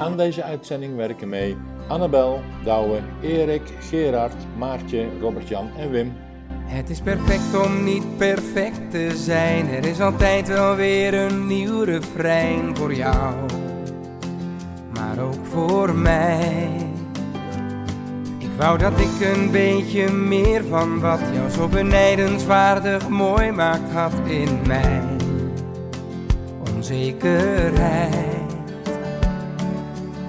Aan deze uitzending werken mee Annabel, Douwe, Erik, Gerard, Maartje, Robert-Jan en Wim. Het is perfect om niet perfect te zijn. Er is altijd wel weer een nieuw refrein voor jou, maar ook voor mij. Ik wou dat ik een beetje meer van wat jou zo benijdenswaardig mooi maakt had in mij. Onzekerheid.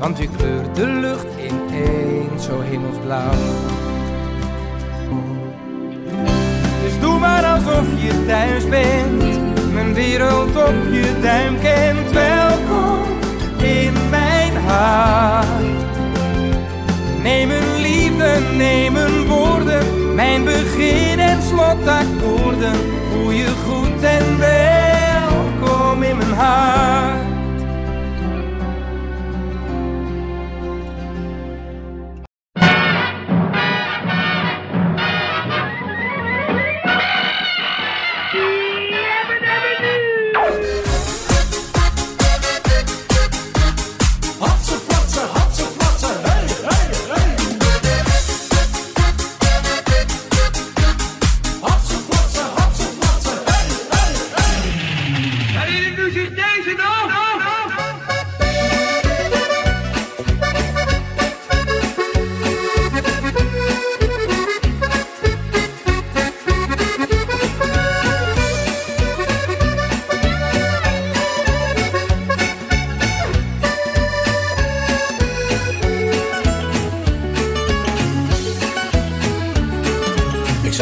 Want je kleurt de lucht ineens zo hemelsblauw. Dus doe maar alsof je thuis bent. Mijn wereld op je duim kent. Welkom in mijn hart. Neem een liefde, neem een woorden. Mijn begin en slotakkoorden. Voel je goed en welkom in mijn hart.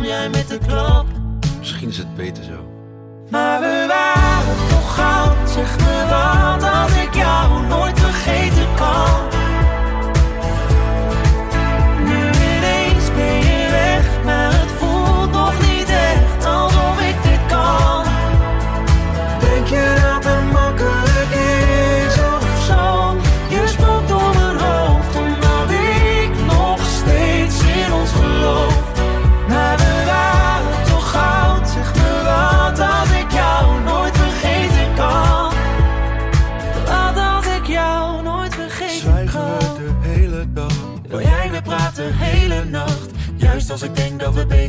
Kwam jij met de klap. Misschien is het beter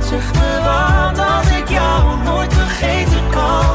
zeg me wat als ik jou nooit vergeten kan.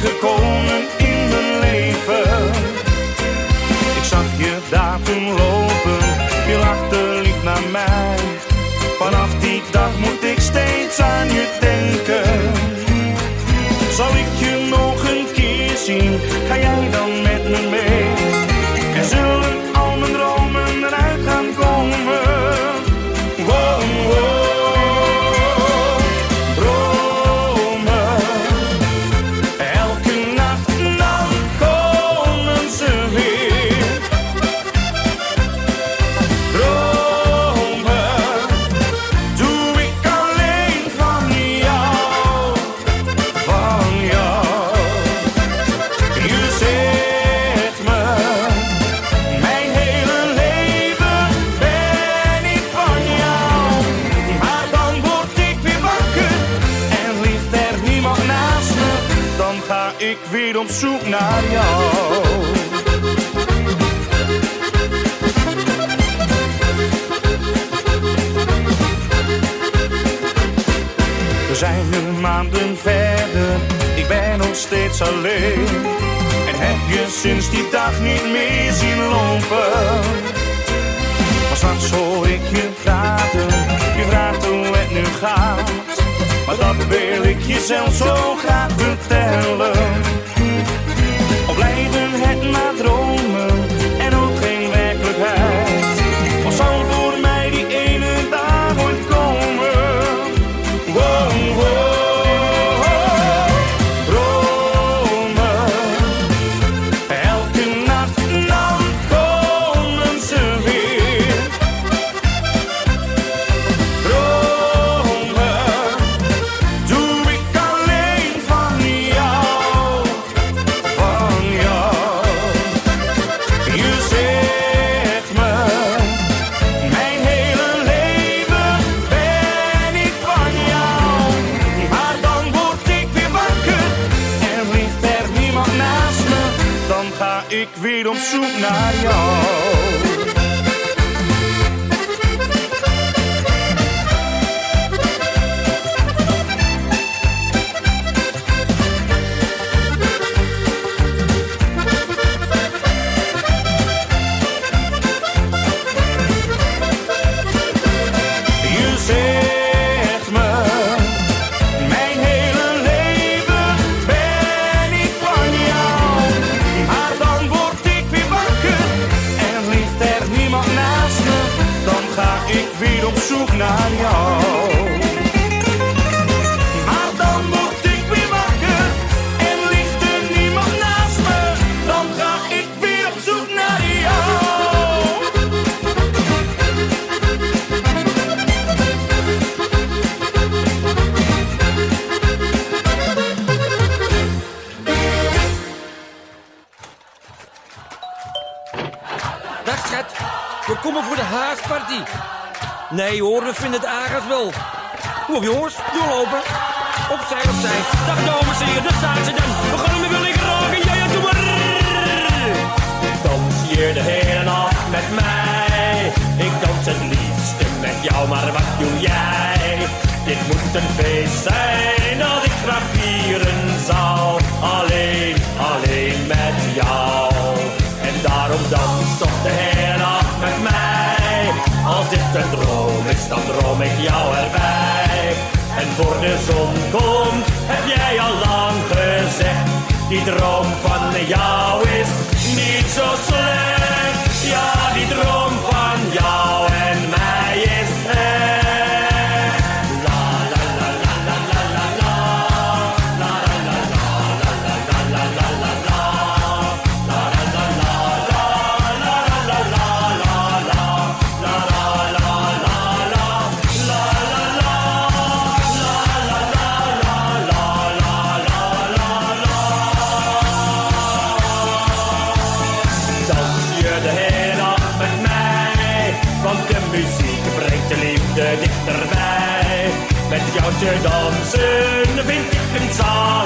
gekomen in mijn leven. Ik zag je daar toen lopen, je lachte lief naar mij. Vanaf die dag moet ik steeds aan je denken. Zal ik je nog een keer zien, ga jij dan met me mee? alleen. En heb je sinds die dag niet meer zien lopen. Maar s'nachts hoor ik je praten, je vraagt hoe het nu gaat. Maar dat wil ik jezelf zo graag vertellen. Al blijven het maar dromen moet een feest zijn dat ik graag zou, zal. Alleen, alleen met jou. En daarom dans toch de hele nacht met mij. Als dit een droom is, dan droom ik jou erbij. En voor de zon komt, heb jij al lang gezegd. Die droom van jou is niet zo slecht. Ja, die droom. danser dansen, Wind ik een zaal.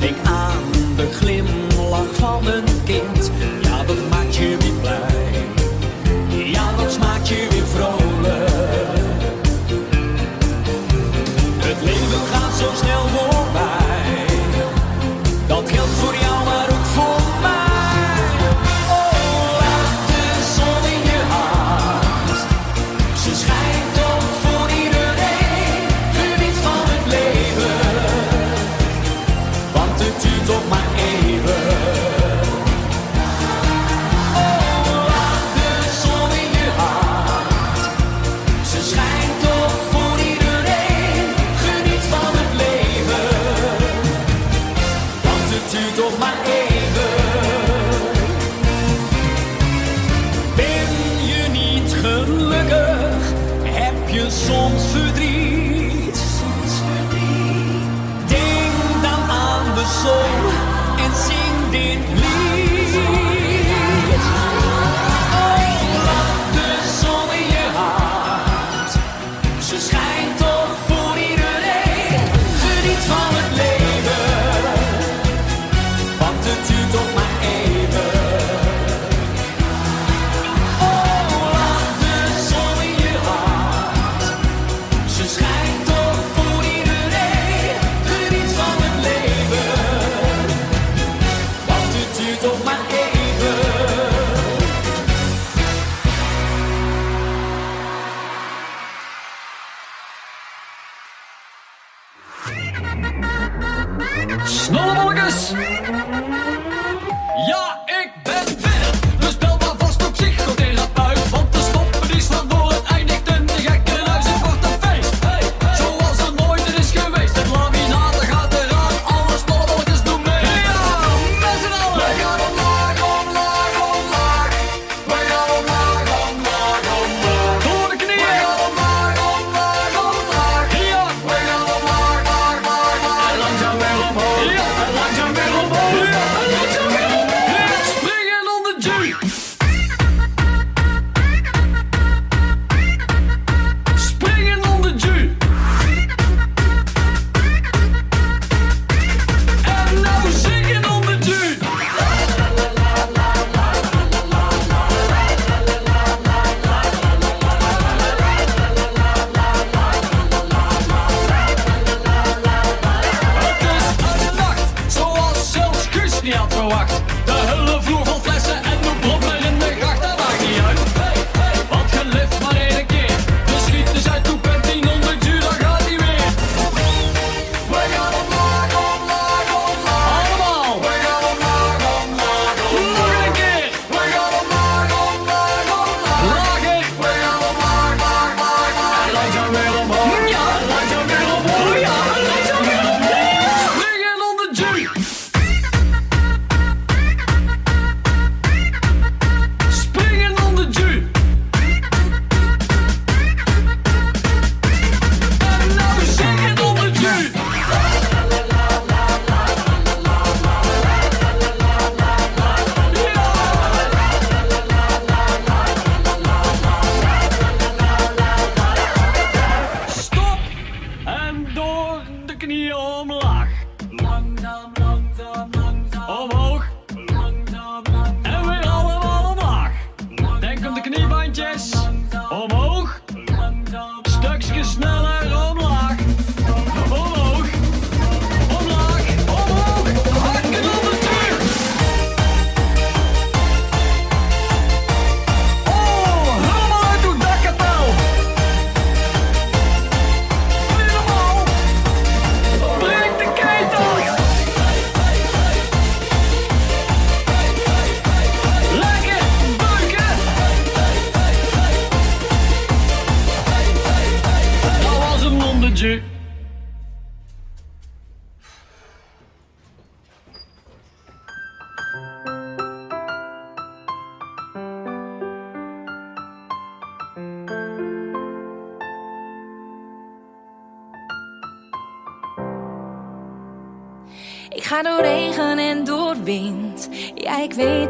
Denk ik aan de glimlach van een kind. Ja, dat maakt je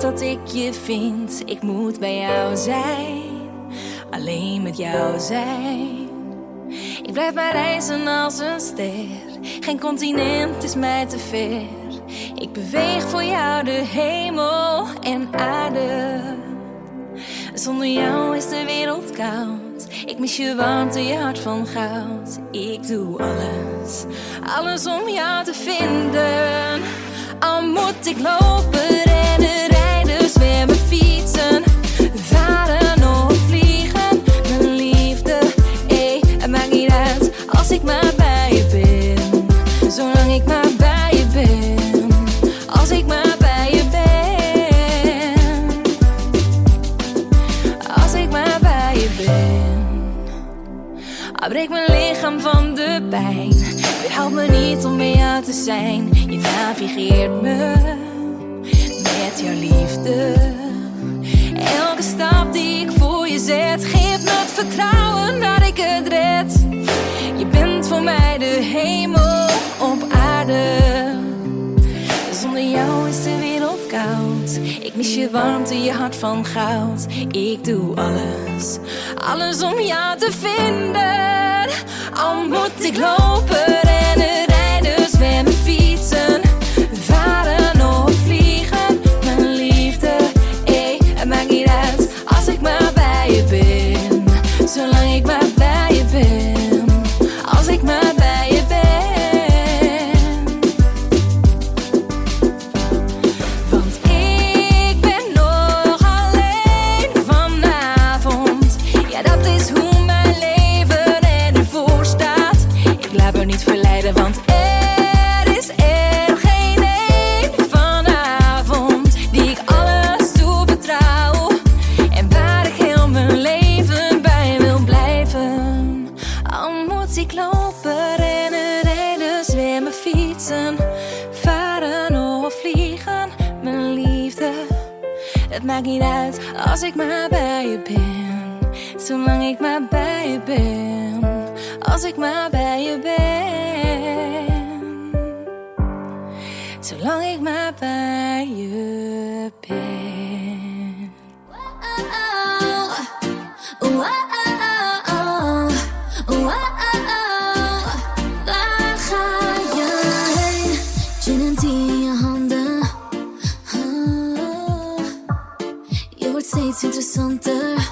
dat ik je vind. Ik moet bij jou zijn, alleen met jou zijn. Ik blijf maar reizen als een ster. Geen continent is mij te ver. Ik beweeg voor jou de hemel en aarde. Zonder jou is de wereld koud. Ik mis je warmte, je hart van goud. Ik doe alles, alles om jou te vinden. Al moet ik lopen, rennen, rennen. Varen of vliegen mijn liefde, eh, het maakt niet uit als ik maar bij je ben. Zolang ik maar bij je ben, als ik maar bij je ben. Als ik maar bij je ben ik mijn lichaam van de pijn. Je helpt me niet om meer aan te zijn. Je navigeert me met jouw liefde. Elke stap die ik voor je zet, geeft me het vertrouwen dat ik het red. Je bent voor mij de hemel op aarde. Zonder jou is de wereld koud. Ik mis je warmte, je hart van goud. Ik doe alles, alles om jou te vinden. Al moet ik lopen en rijden zwemmen. als ik maar bij je ben. Zolang ik maar bij je ben. Als ik maar bij je ben. Zolang ik maar bij je ben. into center.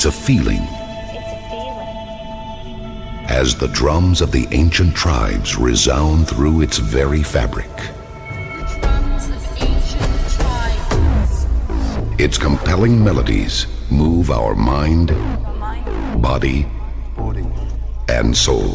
It's a feeling. As the drums of the ancient tribes resound through its very fabric. Its compelling melodies move our mind, body, and soul.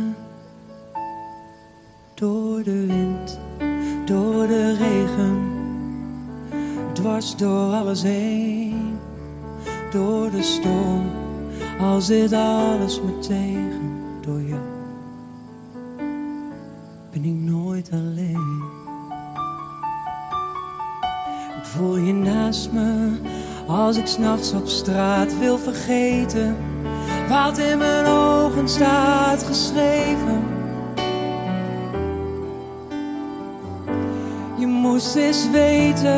Door de wind, door de regen, dwars door alles heen. Door de storm, al zit alles me tegen. Door jou ben ik nooit alleen. Ik voel je naast me als ik s'nachts op straat wil vergeten. Wat in mijn ogen staat geschreven moest eens weten.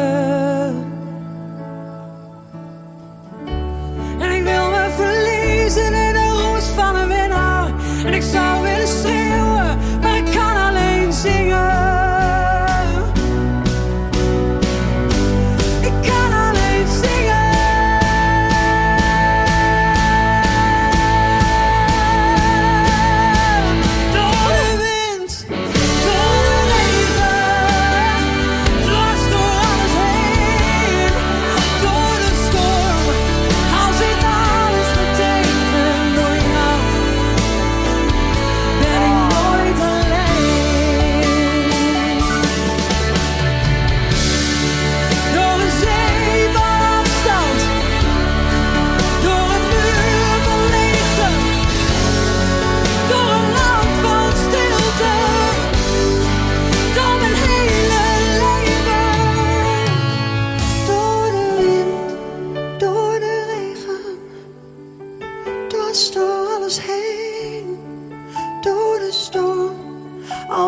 En ik wil me verliezen in de roes van een winnaar. En ik zou willen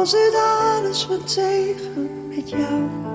als alles wat tegen met jou.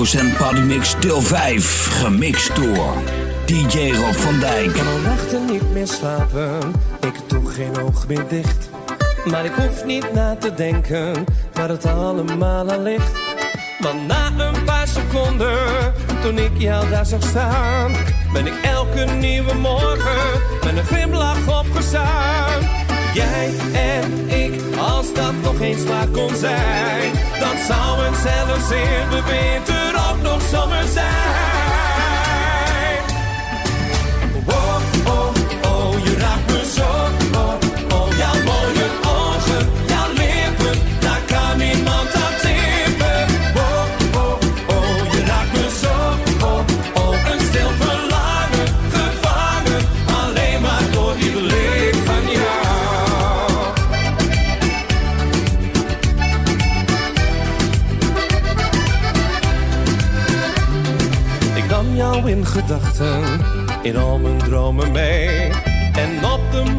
100% Partymix deel 5. Gemixt door DJ Rob van Dijk. Ik kan al nachten niet meer slapen. Ik doe geen oog meer dicht. Maar ik hoef niet na te denken waar het allemaal aan ligt. Want na een paar seconden, toen ik jou daar zag staan, ben ik elke nieuwe morgen met een glimlach opgestaan. Jij en ik, als dat nog eens waar kon zijn, dan zou het zelfs weer verbinden. summer's out.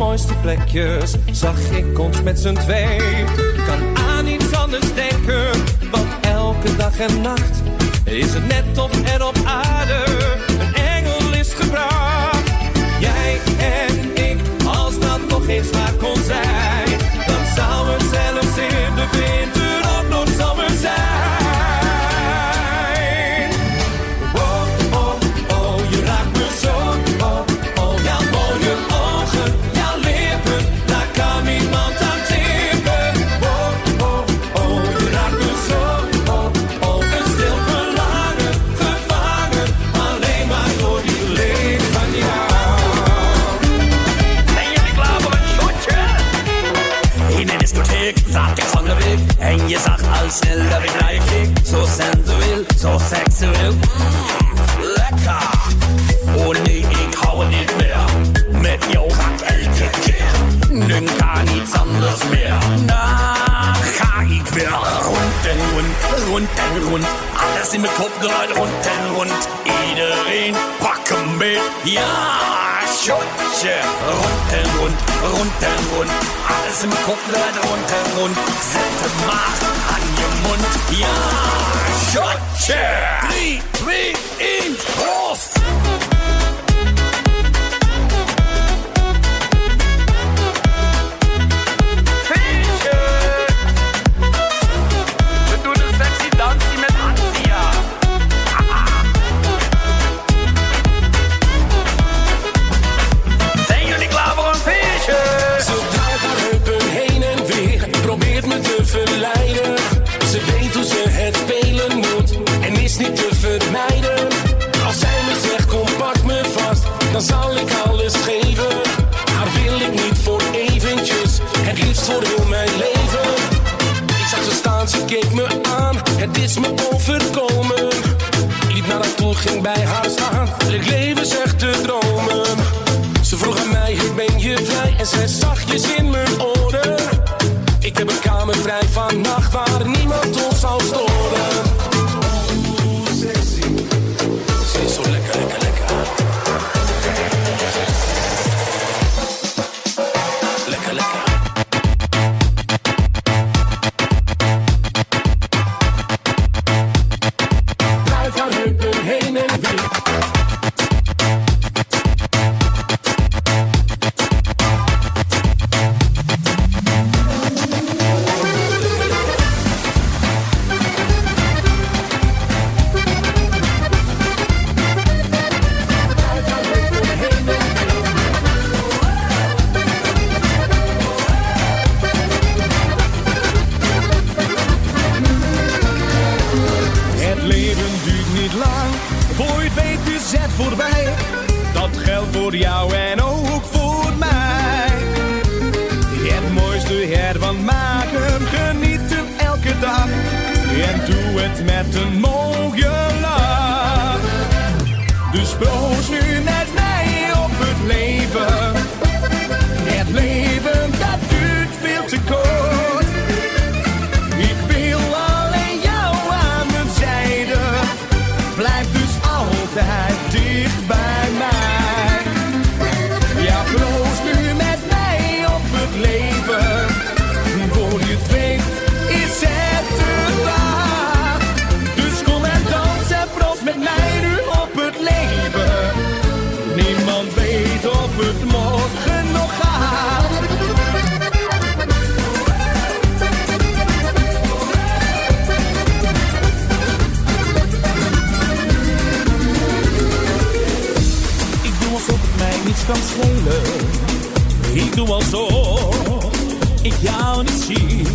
mooiste plekjes zag ik ons met z'n twee. Kan aan iets anders denken, want elke dag en nacht is het net of er op aarde een engel is gebracht. Jij en ik, als dat nog eens maar kon zijn, dan zou het zelfs in de winter ook nog zomer zijn. denn gar nichts anderes mehr. Nach Hagi quer, runden, rund, runden, rund, alles im Kopf gerade runden, rund. Iedereen packen mit, ja, Schutsche, runden, rund, runden, rund, alles im Kopf gerade runden, rund. Sette Macht an ihr Mund, ja, Schutsche. Three, three, inch, Close me that Ik doe al zo, ik jou niet zie.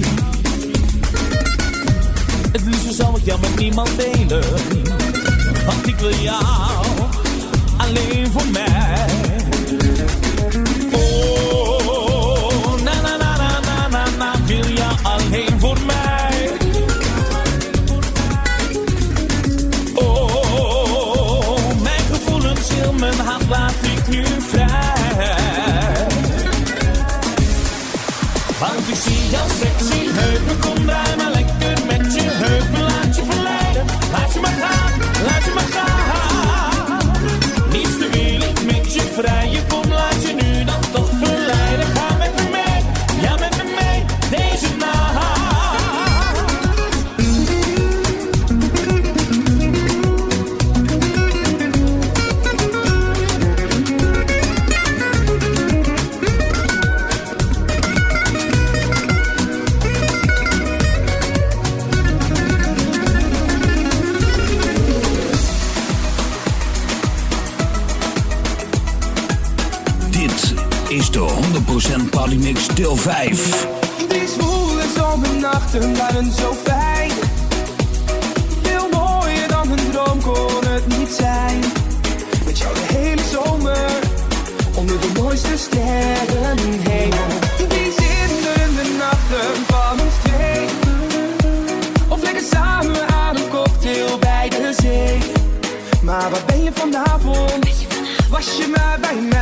Het liefst zou ik jou met niemand delen, want ik wil jou alleen voor mij. Partymix deel 5. Die zwoele zomernachten waren zo fijn. Veel mooier dan een droom kon het niet zijn. Met jou de hele zomer, onder de mooiste sterrenhemel. Die zinderende nachten van ons twee. Of lekker samen aan een cocktail bij de zee. Maar waar ben je vanavond? Was je maar bij mij?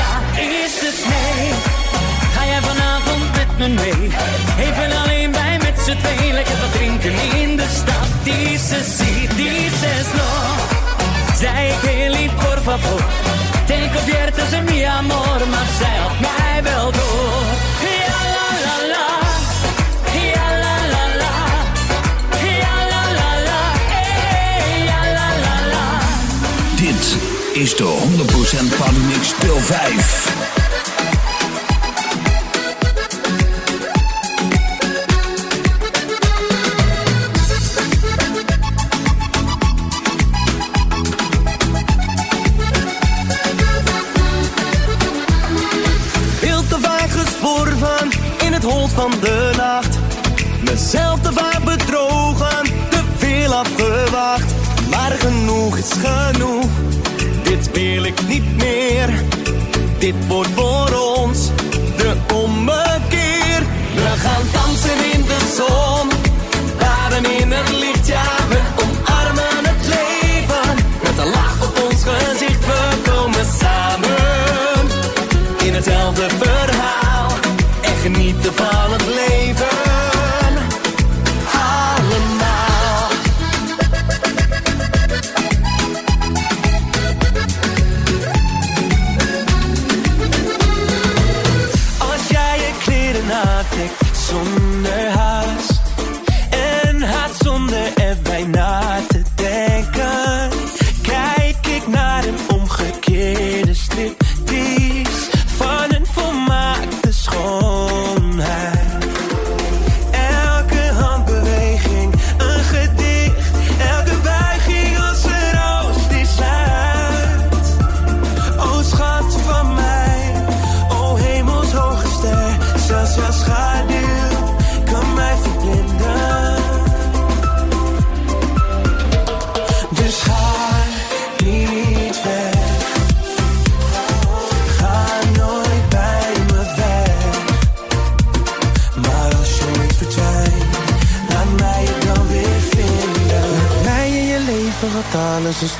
Ja, is het nee? Ga jij vanavond met me mee? Even alleen bij met z'n twee, lekker wat drinken in de stad. Dice sí, dices no. Zei ik heel lief, por favor. Te conviertes en mi amor, maar zij had mij wel door. Is de 100% Partymix deel 5. Veel te vaak gesworven in het holst van de nacht. Mezelf te vaak bedrogen, te veel afgewacht. Maar genoeg is genoeg, wil ik niet meer. Dit wordt voor ons de ommekeer. We gaan dansen in de zon, baden in het licht,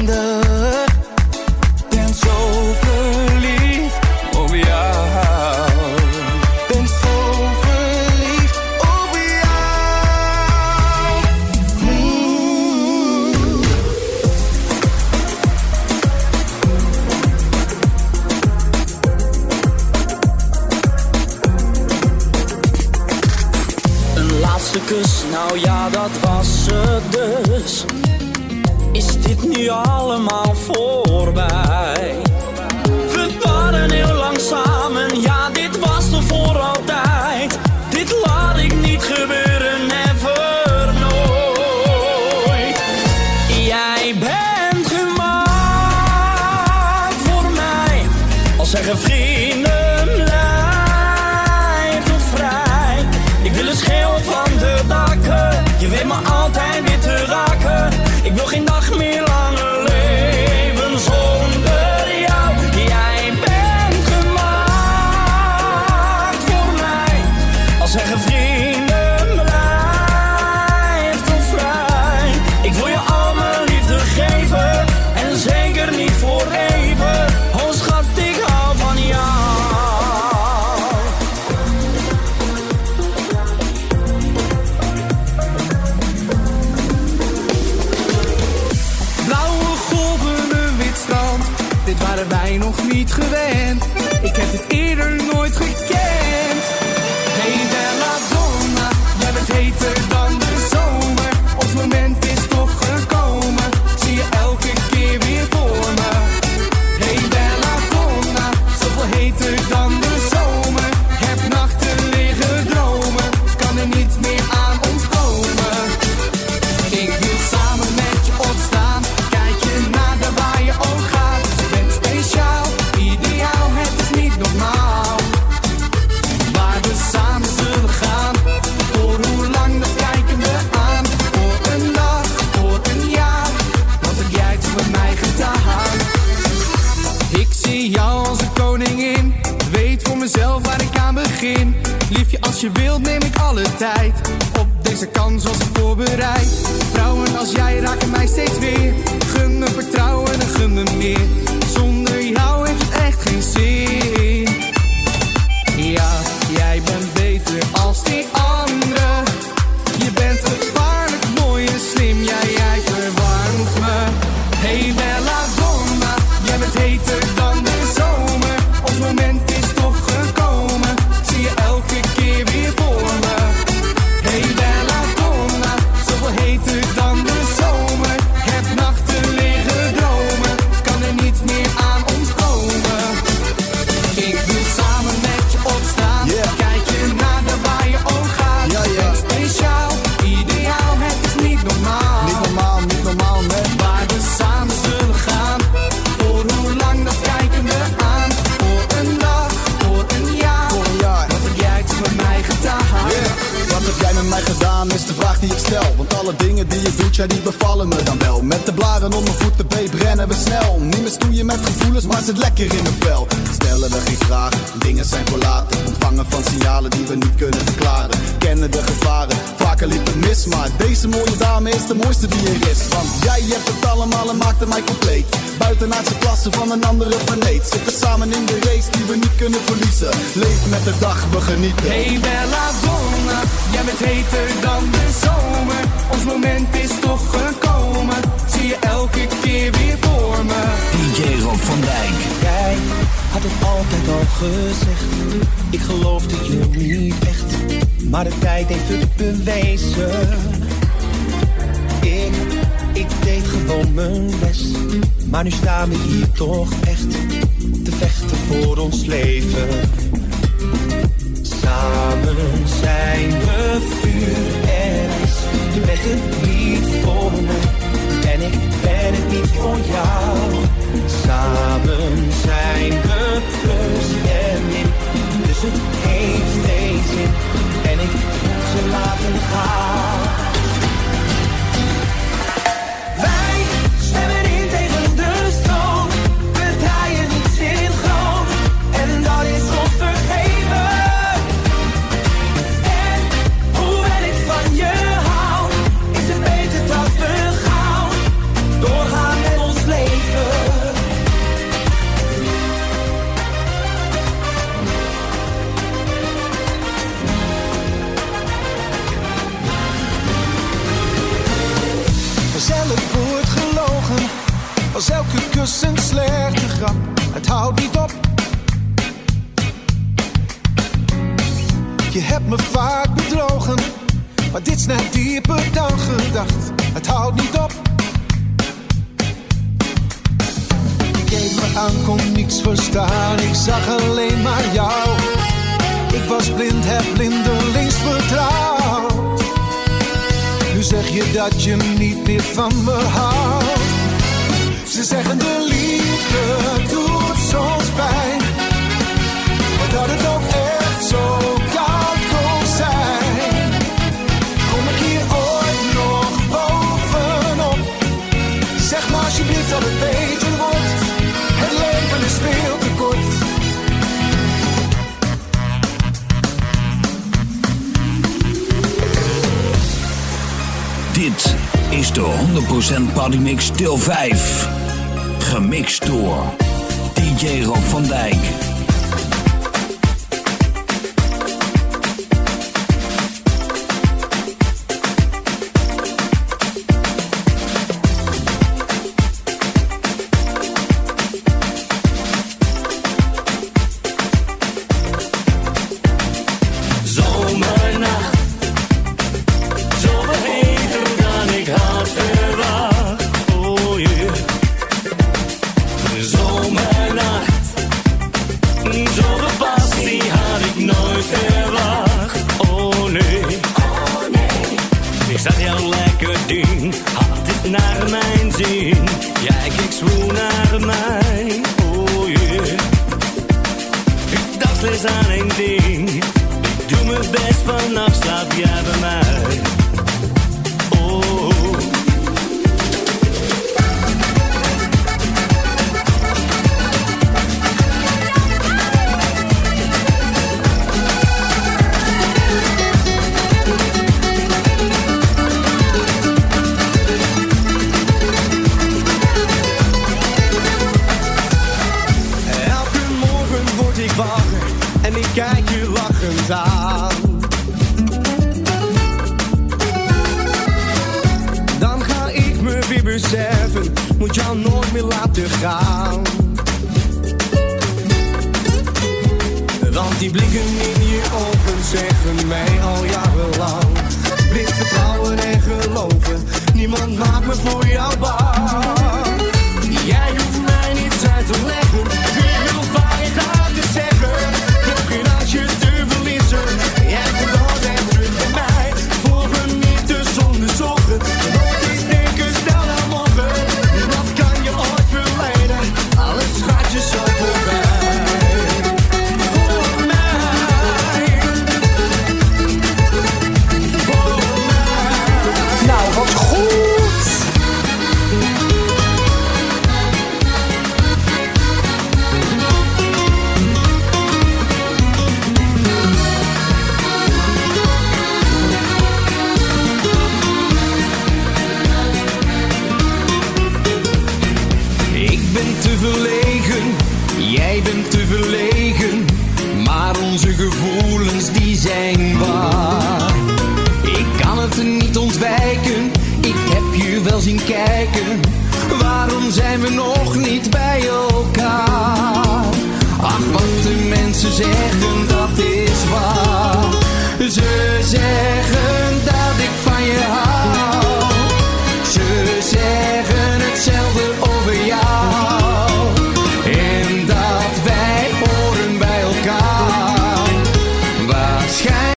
The. compleet. Buitenaardse klassen van een andere planeet. Zitten samen in de race die we niet kunnen verliezen. Leef met de dag, we genieten. Hey Bella Donna, jij bent heter dan de zomer. Ons moment is toch gekomen. Zie je elke keer weer voor me. DJ Rob van Dijk. Kijk, had het altijd al gezegd. Ik geloofde je niet echt. Maar de tijd heeft het bewezen. Ik mijn. Maar nu staan we hier toch echt te vechten voor ons leven. Samen zijn we vuur en ijs. Je bent het niet voor me en ik ben het niet voor jou. Samen zijn we plus en min, dus het heeft geen zin. En ik moet ze laten gaan. Is een slechte grap, het houdt niet op. Je hebt me vaak bedrogen, maar dit snijdt dieper dan gedacht. Het houdt niet op. Je keek me aan, kon niets verstaan. Ik zag alleen maar jou. Ik was blind, heb blindelings vertrouwd. Nu zeg je dat je niet meer van me houdt. Ze zeggen de liefde doet soms pijn. Maar dat het ook echt zo koud kon zijn. Kom ik hier ooit nog bovenop? Zeg maar alsjeblieft dat het beter wordt. Het leven is veel te kort. Dit is de 100% Partymix deel 5. Gemixt door DJ Rob van Dijk. Dan ga ik me weer beseffen, moet jou nooit meer laten gaan. Want die blikken in